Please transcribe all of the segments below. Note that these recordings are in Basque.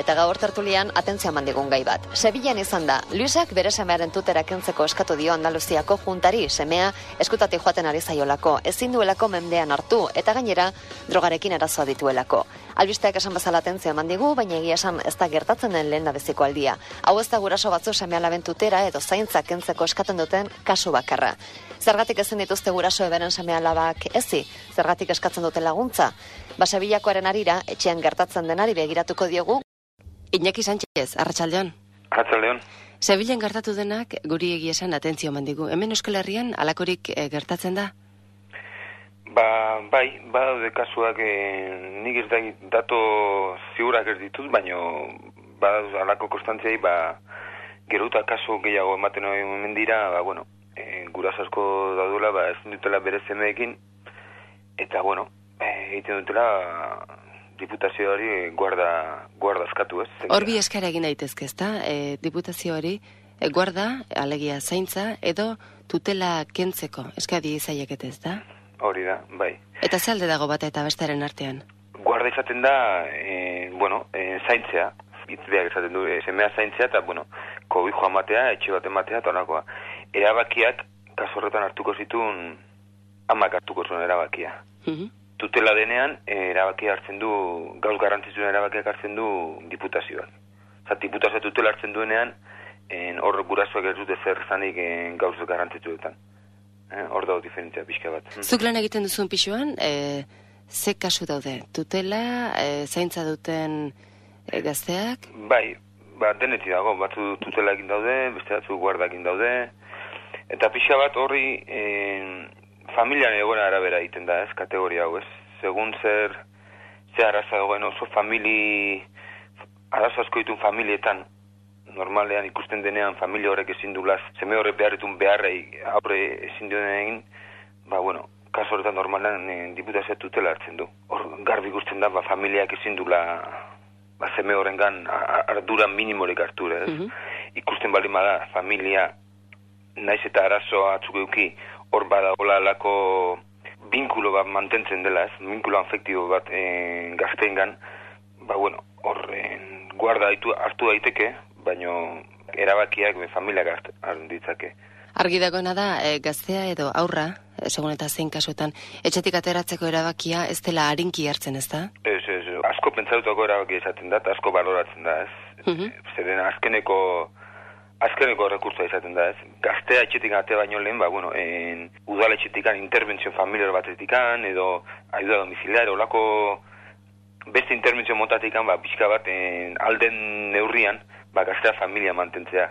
eta gaur tertulian atentzia mandigun gai bat. Sevillan izan da, Luisak bere semearen tutera kentzeko eskatu dio Andaluziako juntari, semea eskutati joaten ari zaiolako, ezin duelako mendean hartu, eta gainera drogarekin arazoa dituelako. Albisteak esan bezala atentzia mandigu, baina egia esan ez da gertatzen den lehen beziko aldia. Hau ez da guraso batzu semea laben tutera edo zaintza kentzeko eskatzen duten kasu bakarra. Zergatik ezin dituzte guraso eberen semea labak ezi, zergatik eskatzen dute laguntza. Basabilakoaren arira, etxean gertatzen denari begiratuko diogu. Iñaki Sánchez, Arratsaldeon. Arratsaldeon. Sevillan gertatu denak guri egia esan atentzio mandigu. Hemen Euskal Herrian alakorik eh, gertatzen da? Ba, bai, badaude kasuak e, nik ez da dato ziurak ez ditut, baino badaude alako konstantziai, ba, geruta kasu gehiago ematen hemen dira, ba, bueno, e, guraz asko daudela, ba, ez dutela bere zemeekin, eta, bueno, e, egiten dutela diputazioari guarda, guarda eskatu, ez? Horbi eskara egin daitezke, ezta? E, diputazioari e, guarda, alegia zaintza, edo tutela kentzeko, eskadi izaiekete, ezta? Hori da, bai. Eta zalde dago bata eta bestaren artean? Guarda izaten da, e, bueno, e, zaintzea, itzbeak izaten du, e, semea zaintzea, eta, bueno, kobijoa matea, etxe bat ematea, eta honakoa. Erabakiak, kaso horretan hartuko zituen, amak hartuko zuen erabakia. Mhm. Tutela denean, e, erabakia hartzen du, gauz garrantzitsuen erabakiak hartzen du diputazioak. Osa, diputazioa tutela hartzen duenean, en, hor gurasoak ez dute zer zanik en, gauz garrantzitsuetan. Eh, hor dago diferentzia pixka bat. Zuk lan egiten duzun pixuan, e, ze kasu daude? Tutela, e, zaintza duten e, gazteak? Bai, ba, deneti dago, batzu tutela egin daude, beste batzu guarda egin daude, eta pixka bat horri en, familian egoera arabera egiten da, ez, kategoria hau, ez, segun zer, zer araza dagoen oso famili, arazo asko ditun familietan, normalean ikusten denean familia horrek ezin du laz, seme horrek beharretun beharrei aurre ezin egin, ba, bueno, kaso horretan normalean e, diputazioa tutela hartzen du. Hor, garbi ikusten da, ba, familiak ezin dula, ba, seme horrengan ardura minimorek hartura, ez? Mhm. Ikusten bali da, familia, naiz eta arazo atzuk euki, hor badagola alako binkulo bat mantentzen dela, ez? Binkulo afektibo bat e, gazteengan, ba, bueno, hor e, guarda haitu, hartu daiteke, baino erabakiak be familiak hart- hartu ditzake. Argi dagoena da, e, gaztea edo aurra, e, segun eta zein kasuetan, etxetik ateratzeko erabakia ez dela harinki hartzen, ez da? Ez, ez, asko pentsatutako erabaki esaten da, eta asko baloratzen da, ez? Mhm. Zeren azkeneko azkeneko rekursoa izaten da, ez? Gaztea etxetik ate baino lehen, ba, bueno, en, udala etxetikan interbentzio familiar batetikan, edo ayuda domiciliar, olako beste interbentzio motatikan, ba, pixka bat, en, alden neurrian, ba, gaztea familia mantentzea.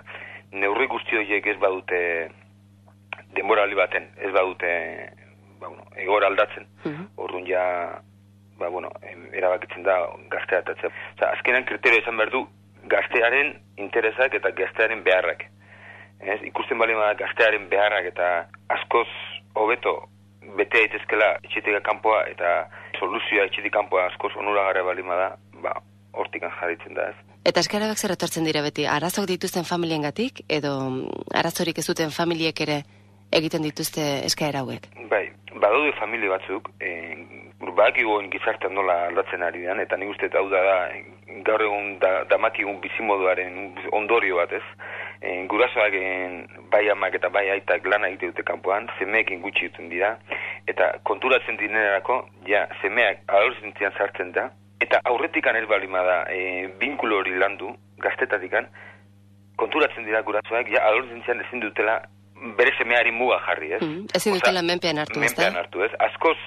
Neurri guzti horiek ez badute denboraldi baten, ez badute ba, bueno, egora aldatzen. Mhm. Orduan ja, ba, bueno, erabakitzen da gaztea atatzea. Oza, azkenan kriterio izan behar du gaztearen interesak eta gaztearen beharrak. Ez, ikusten bali da gaztearen beharrak eta askoz hobeto bete daitezkela etxetik kanpoa eta soluzioa etxetik kanpoa askoz onuragarria bali da, ba, hortikan jarritzen da ez. Eta eskarabak zer etortzen dira beti, arazok dituzten familiengatik edo mm, arazorik ez duten familiek ere egiten dituzte eskaera hauek? Bai, badaude familia batzuk, e, badakigu gizartean nola aldatzen ari den, eta nik uste hau da, gaur egun da, damakigun bizimoduaren ondorio bat ez. E, gurasoak e, bai amak eta bai aitak lana egite dute kanpoan, semeekin gutxi duten dira, eta konturatzen dinerako, ja, semeak adolescentzian sartzen da, eta aurretikan ez balima da, e, binkulo hori landu, gaztetatikan, konturatzen dira gurasoak, ja, adolescentzian ezin dutela bere semeari muga jarri, ez? Mhm, ezin dutela menpean hartu, ez da? menpean hartu, ez? Askoz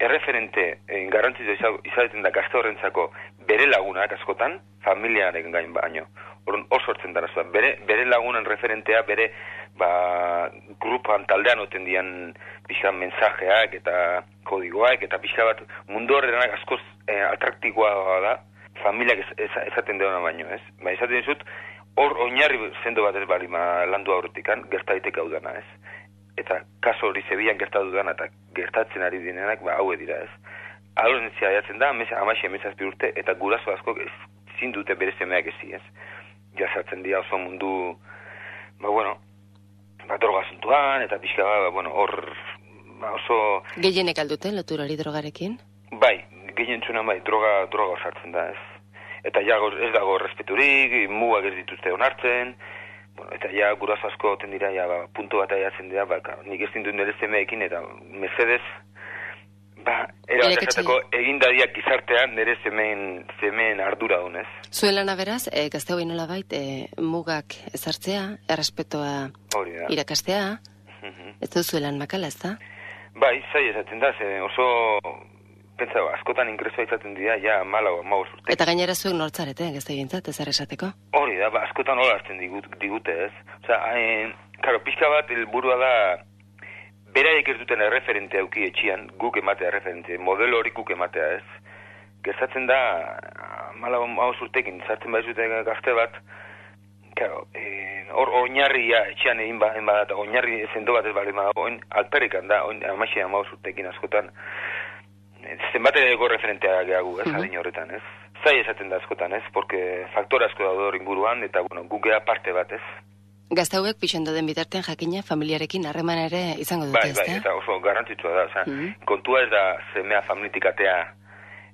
erreferente eh, garrantzitsua iza- izaten da gazte horrentzako bere lagunak askotan, familiaren gain baino. Orduan oso sortzen da arazoa. Bere, bere lagunen referentea, bere ba, grupan taldean oten dian pixka mensajeak eta kodigoak eta pixka bat mundu horrenak askoz eh, atraktikoa da familiak ez, ez, esaten deuna baino, ez? Ba, esaten dizut, hor oinarri zendo bat ez balima landu aurretikan, gerta daiteke hau dana, ez? Eta kaso hori zebian gertatu dana eta gertatzen ari direnak, ba, haue dira, ez? Adorentzia jatzen da, amese, amaxe emezazpi urte, eta guraso asko ez zindute bere semeak ezi, ez? Jasartzen dira oso mundu, ba, bueno, ba, droga zuntuan, eta pixka, ba, bueno, hor, ba, oso, Gehienek aldute loturari drogarekin? bai, gehien bai, droga, droga osartzen da, ez? eta ja ez dago respeturik, mugak ez dituzte onartzen, bueno, eta ja guraso asko oten dira, ja, ba, puntu bat aiatzen dira, ba, nik ez dintu nire zemeekin, eta mesedez, ba, era bat esateko egindadiak gizartean nire zemeen, zemeen ardura honez. Zuen lana beraz, e, gazteo nola bait, e, mugak ezartzea, errespetoa irakastea, mhm. ez da zuen lan makala, ez da? Bai, zai esaten da, ze oso pentsa, askotan ingresoa izaten dira, ja, mala maus urte. Eta gainera zuen nortzarete, ez da gintzat, ez esateko? Hori da, ba, askotan hola hartzen digute, ez? Osa, hain, karo, pixka bat, elburua da, beraik ez duten erreferente auki etxian, guk ematea erreferente, modelo hori guk ematea ez. Gertatzen da, mala hau zurtekin, zartzen bai zuten gazte bat, claro, eh, hor oinarria etxean egin ba, ba, oinarri zendo bat ez bali ma oin alperikan da, oin amaxia hau zurtekin askotan, eh, zenbat ego referentea gehagu, ez, adin horretan, ez. Zai esaten da askotan, ez, porque faktor asko da hor inguruan, eta, bueno, gukea parte bat, ez. Gaztauek pixendo den bitartean jakina familiarekin harreman ere izango dute, bai, bai, eta oso garantitua da, oza, mm kontua ez da zemea familitikatea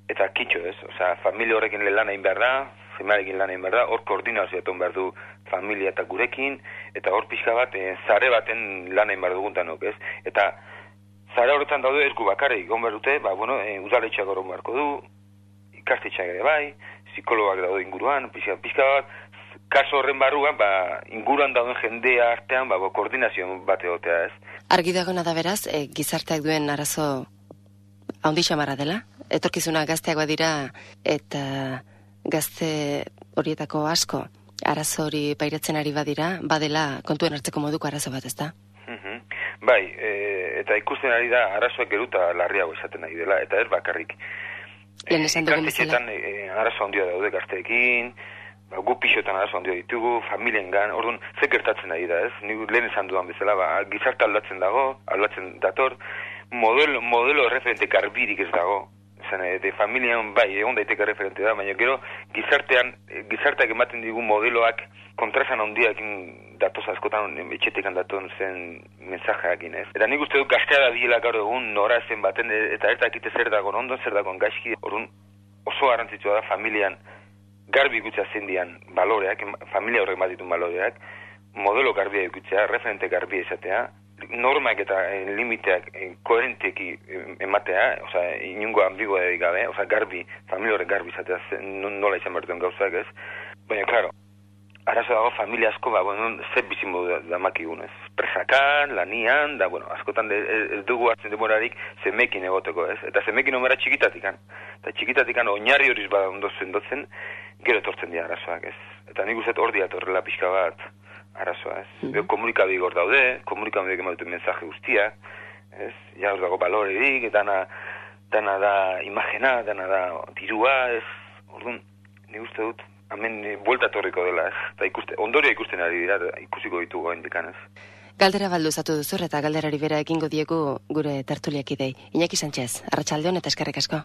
eta kitxo ez, oza, familia horrekin lan egin behar da, zemearekin lan egin behar da, hor koordinazio eton behar du familia eta gurekin, eta hor pixka bat, e, zare baten lan egin behar dugun ez, eta zare horretan daude ez gu bakarrik, gon behar dute, ba, bueno, e, udaletxeak horren beharko du, ikastetxeak ere bai, psikologak daude inguruan, pixka, pixka bat, kaso horren barruan, ba, inguruan dauden jendea artean, ba, koordinazio bat egotea, ez? Argi dagona da beraz, e, gizarteak duen arazo haundi xamarra dela? Etorkizuna gazteak badira, eta gazte horietako asko, arazo hori pairatzen ari badira, badela kontuen hartzeko moduko arazo bat, ezta? Mm Bai, e, eta ikusten ari da arazoak geruta larriago izaten ari dela, eta ez bakarrik. Lehen esan dugun bezala. E, arazo handia daude gazteekin, ba, gu pixotan arazo handio ditugu, familien gan, orduan, ze gertatzen ari da, ez? Ni lehen esan duan bezala, ba, gizarte aldatzen dago, aldatzen dator, modelo, modelo referente garbirik ez dago, zen, e, familian, bai, egon daiteke referente da, baina gero, gizartean, e, gizarteak ematen digu modeloak kontrazan handiakin datoz askotan etxetekan daton zen mensajeakin, ez? Eta nik uste dut gaztea da biela gaur egun nora zen baten, e, eta ez dakite zer dago, ondo zer dago gaizki, orduan, oso garrantzitsua da familian, garbi gutxa zindian baloreak, familia horrek bat ditun baloreak, modelo garbia ikutzea, referente garbia izatea, normak eta eh, limiteak eh, koherenteki eh, ematea, oza, inungo ambigoa edik gabe, oza, garbi, familia horrek garbi izatea, nola izan behar gauzak ez. Baina, klaro, arazo dago familia asko, ba, bueno, zer bizimo da, da makigunez. Presakan, lanian, da, bueno, askotan de, ez dugu hartzen demorarik zemekin egoteko, ez? Eta zemekin omera txikitatikan. Eta txikitatikan oinarri horiz bada ondo zendotzen, gero etortzen dira arazoak, ez? Eta nik uste hor diatorrela pixka bat arazoa, ez? Mm -hmm. Komunikabik hor daude, komunikabik eman duten mensaje guztia, ez? Ja hor dago balorerik, dana, dana da imagena, dana da dirua, ez? Orduan, nik uste dut, hemen buelta torriko dela, ez? Eta ikuste, ondoria ikusten ari dira, ikusiko ditugu hain dikan, ez? Galdera baldu zatu duzur eta galderari bera egingo diegu gure tertuliak idei. Iñaki Sánchez, arratsaldeon eta eskerrik asko.